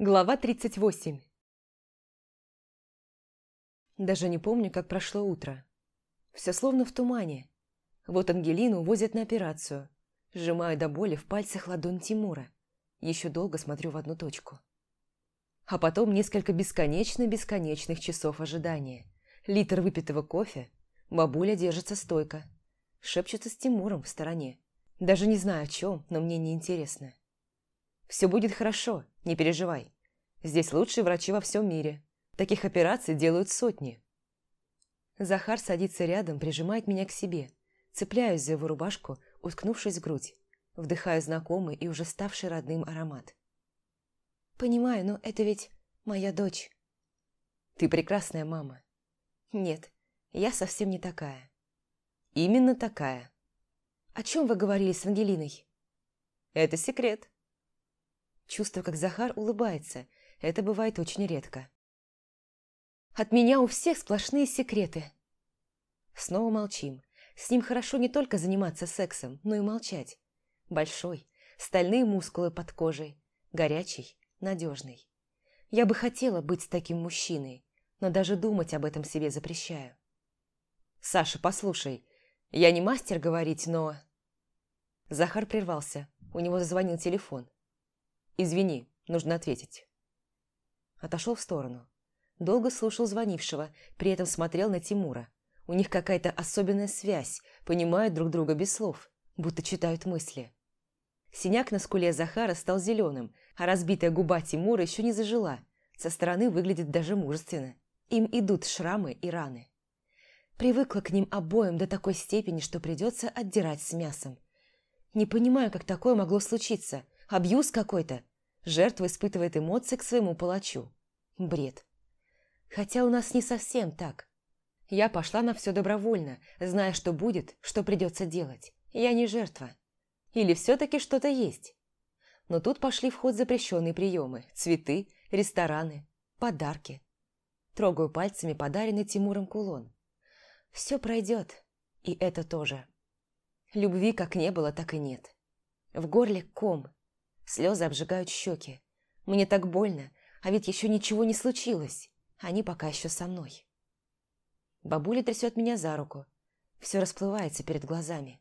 Глава 38 Даже не помню, как прошло утро. Все словно в тумане. Вот Ангелину возят на операцию. Сжимаю до боли в пальцах ладонь Тимура. Еще долго смотрю в одну точку. А потом несколько бесконечно-бесконечных часов ожидания. Литр выпитого кофе. Бабуля держится стойко. Шепчется с Тимуром в стороне. Даже не знаю о чем, но мне не интересно. Все будет хорошо, не переживай. Здесь лучшие врачи во всем мире. Таких операций делают сотни. Захар садится рядом, прижимает меня к себе. Цепляюсь за его рубашку, уткнувшись в грудь. Вдыхаю знакомый и уже ставший родным аромат. «Понимаю, но это ведь моя дочь». «Ты прекрасная мама». «Нет, я совсем не такая». «Именно такая». «О чем вы говорили с Ангелиной?» «Это секрет», Чувствую, как Захар улыбается. Это бывает очень редко. От меня у всех сплошные секреты. Снова молчим. С ним хорошо не только заниматься сексом, но и молчать. Большой, стальные мускулы под кожей, горячий, надежный. Я бы хотела быть с таким мужчиной, но даже думать об этом себе запрещаю. «Саша, послушай, я не мастер говорить, но...» Захар прервался, у него зазвонил телефон. «Извини, нужно ответить». Отошел в сторону. Долго слушал звонившего, при этом смотрел на Тимура. У них какая-то особенная связь, понимают друг друга без слов, будто читают мысли. Синяк на скуле Захара стал зеленым, а разбитая губа Тимура еще не зажила. Со стороны выглядит даже мужественно. Им идут шрамы и раны. Привыкла к ним обоим до такой степени, что придется отдирать с мясом. Не понимаю, как такое могло случиться. Абьюз какой-то. Жертва испытывает эмоции к своему палачу. Бред. Хотя у нас не совсем так. Я пошла на все добровольно, зная, что будет, что придется делать. Я не жертва. Или все-таки что-то есть. Но тут пошли в ход запрещенные приемы. Цветы, рестораны, подарки. Трогаю пальцами подаренный Тимуром кулон. Все пройдет. И это тоже. Любви как не было, так и нет. В горле ком, Слезы обжигают щеки. Мне так больно, а ведь еще ничего не случилось. Они пока еще со мной. Бабуля трясет меня за руку. Все расплывается перед глазами.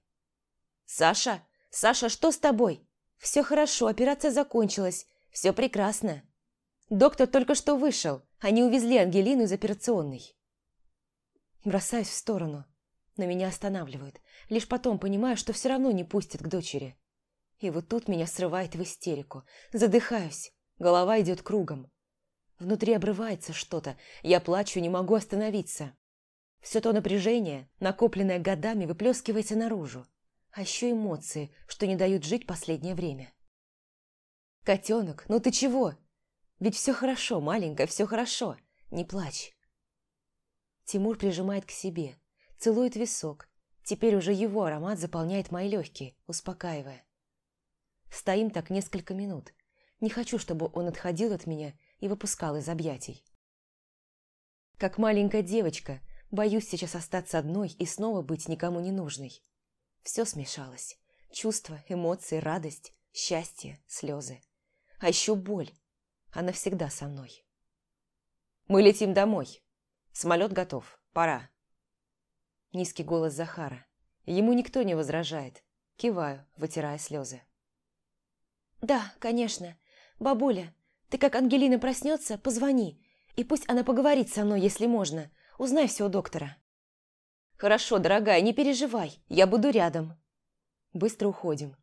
«Саша! Саша, что с тобой? Все хорошо, операция закончилась. Все прекрасно. Доктор только что вышел. Они увезли Ангелину из операционной». Бросаюсь в сторону, но меня останавливают. Лишь потом понимаю, что все равно не пустят к дочери. И вот тут меня срывает в истерику. Задыхаюсь, голова идет кругом. Внутри обрывается что-то, я плачу, не могу остановиться. Все то напряжение, накопленное годами, выплескивается наружу. А еще эмоции, что не дают жить последнее время. «Котенок, ну ты чего? Ведь все хорошо, маленькая, все хорошо. Не плачь». Тимур прижимает к себе, целует висок. Теперь уже его аромат заполняет мои легкие, успокаивая. Стоим так несколько минут. Не хочу, чтобы он отходил от меня и выпускал из объятий. Как маленькая девочка, боюсь сейчас остаться одной и снова быть никому не нужной. Все смешалось. Чувства, эмоции, радость, счастье, слезы. А еще боль. Она всегда со мной. «Мы летим домой. Самолет готов. Пора». Низкий голос Захара. Ему никто не возражает. Киваю, вытирая слезы. «Да, конечно. Бабуля, ты как Ангелина проснется, позвони. И пусть она поговорит со мной, если можно. Узнай все у доктора». «Хорошо, дорогая, не переживай. Я буду рядом». Быстро уходим.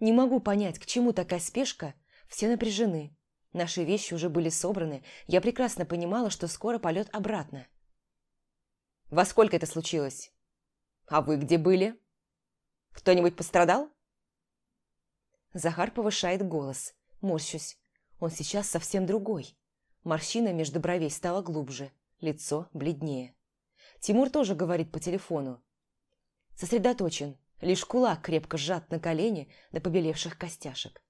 Не могу понять, к чему такая спешка. Все напряжены. Наши вещи уже были собраны. Я прекрасно понимала, что скоро полет обратно. «Во сколько это случилось? А вы где были? Кто-нибудь пострадал?» Захар повышает голос. Морщусь. Он сейчас совсем другой. Морщина между бровей стала глубже, лицо бледнее. Тимур тоже говорит по телефону. Сосредоточен, лишь кулак крепко сжат на колени до побелевших костяшек.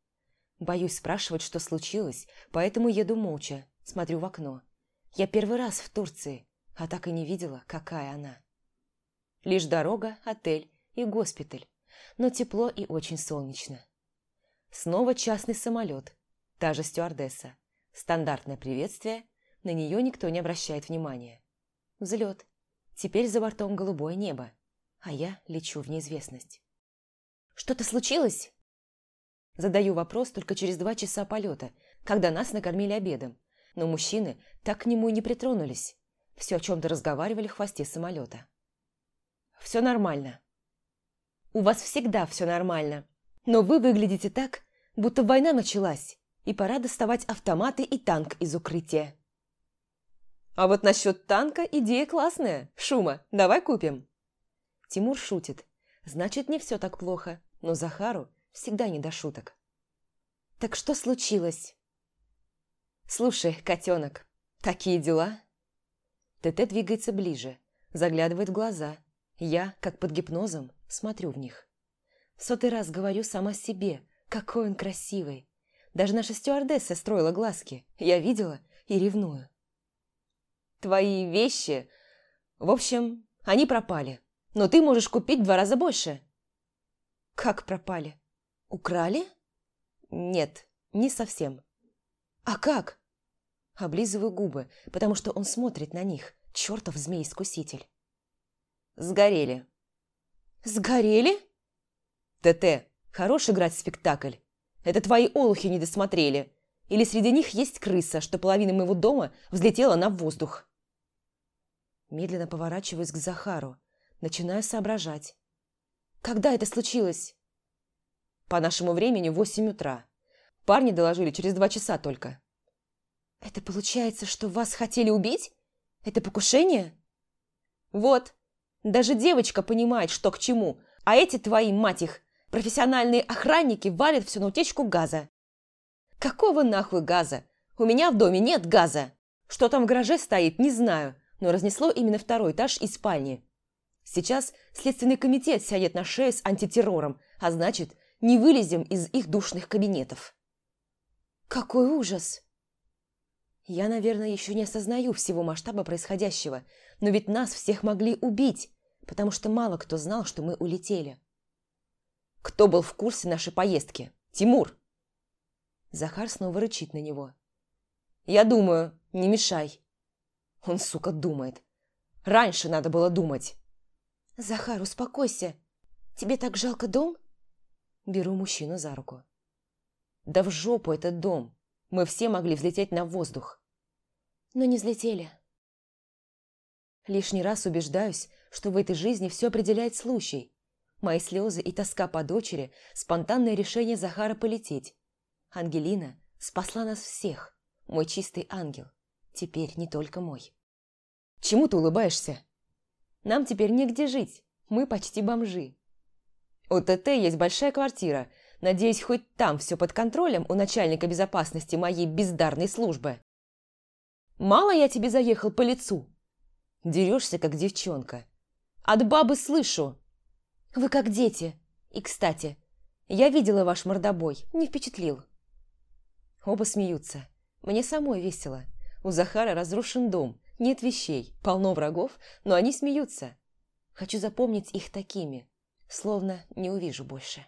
Боюсь спрашивать, что случилось, поэтому еду молча, смотрю в окно. Я первый раз в Турции, а так и не видела, какая она. Лишь дорога, отель и госпиталь, но тепло и очень солнечно. Снова частный самолет. Та же стюардесса. Стандартное приветствие, на нее никто не обращает внимания. Взлет. Теперь за бортом голубое небо, а я лечу в неизвестность. «Что-то случилось?» Задаю вопрос только через два часа полета, когда нас накормили обедом, но мужчины так к нему и не притронулись. Все о чем-то разговаривали в хвосте самолета. «Все нормально». «У вас всегда все нормально, но вы выглядите так, будто война началась, и пора доставать автоматы и танк из укрытия». «А вот насчет танка идея классная. Шума, давай купим». Тимур шутит. Значит, не все так плохо, но Захару всегда не до шуток. «Так что случилось?» «Слушай, котенок, такие дела?» ТТ двигается ближе, заглядывает в глаза. Я, как под гипнозом, смотрю в них. Сотый раз говорю сама себе, какой он красивый. Даже наша стюардесса строила глазки. Я видела и ревную. Твои вещи... В общем, они пропали. Но ты можешь купить в два раза больше. Как пропали? Украли? Нет, не совсем. А как? Облизываю губы, потому что он смотрит на них, чертов змей-искуситель. Сгорели. Сгорели? ТТ, хорош играть в спектакль. Это твои олухи не досмотрели. Или среди них есть крыса, что половина моего дома взлетела на воздух. Медленно поворачиваюсь к Захару. Начинаю соображать. Когда это случилось? По нашему времени восемь утра. Парни доложили через два часа только. «Это получается, что вас хотели убить? Это покушение?» «Вот, даже девочка понимает, что к чему, а эти твои, мать их, профессиональные охранники валят все на утечку газа». «Какого нахуй газа? У меня в доме нет газа. Что там в гараже стоит, не знаю, но разнесло именно второй этаж и спальни. Сейчас Следственный комитет сядет на шею с антитеррором, а значит, не вылезем из их душных кабинетов». «Какой ужас!» Я, наверное, еще не осознаю всего масштаба происходящего, но ведь нас всех могли убить, потому что мало кто знал, что мы улетели. Кто был в курсе нашей поездки? Тимур. Захар снова рычит на него. Я думаю, не мешай. Он, сука, думает. Раньше надо было думать. Захар, успокойся. Тебе так жалко дом? Беру мужчину за руку. Да в жопу этот дом. Мы все могли взлететь на воздух. Но не взлетели. Лишний раз убеждаюсь, что в этой жизни все определяет случай. Мои слезы и тоска по дочери – спонтанное решение Захара полететь. Ангелина спасла нас всех. Мой чистый ангел. Теперь не только мой. Чему ты улыбаешься? Нам теперь негде жить. Мы почти бомжи. У ТТ есть большая квартира – Надеюсь, хоть там все под контролем у начальника безопасности моей бездарной службы. Мало я тебе заехал по лицу. Дерешься, как девчонка. От бабы слышу. Вы как дети. И, кстати, я видела ваш мордобой, не впечатлил. Оба смеются. Мне самой весело. У Захара разрушен дом, нет вещей, полно врагов, но они смеются. Хочу запомнить их такими, словно не увижу больше.